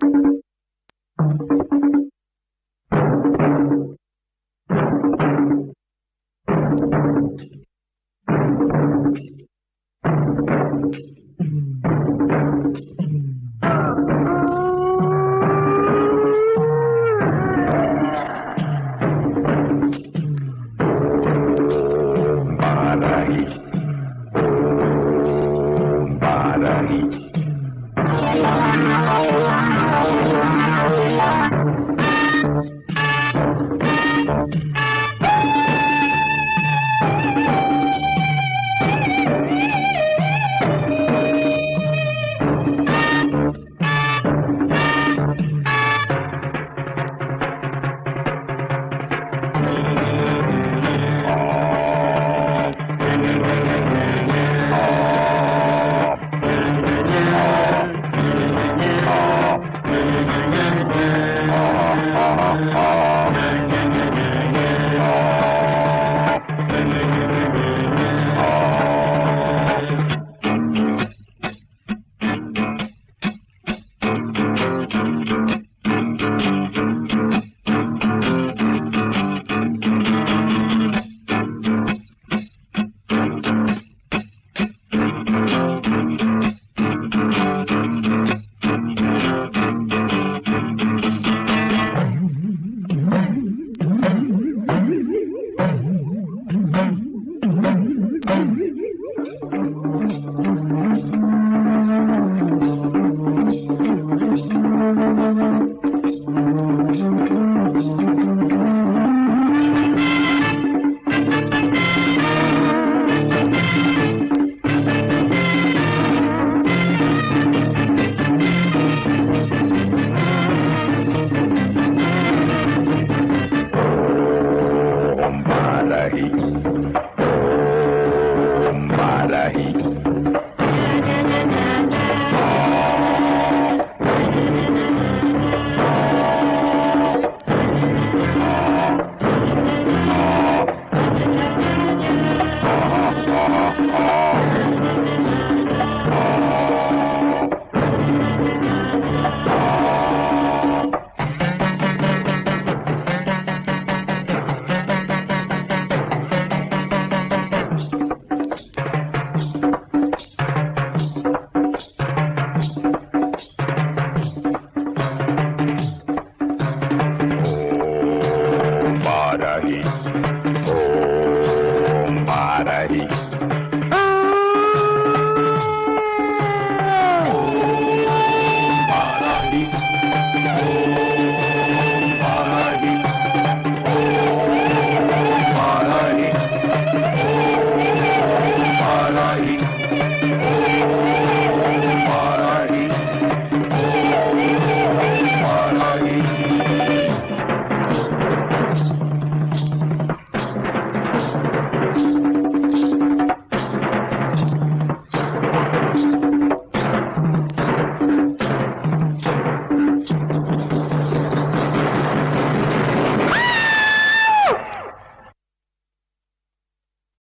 Bye. Thank you. Parahit. Om Parahit.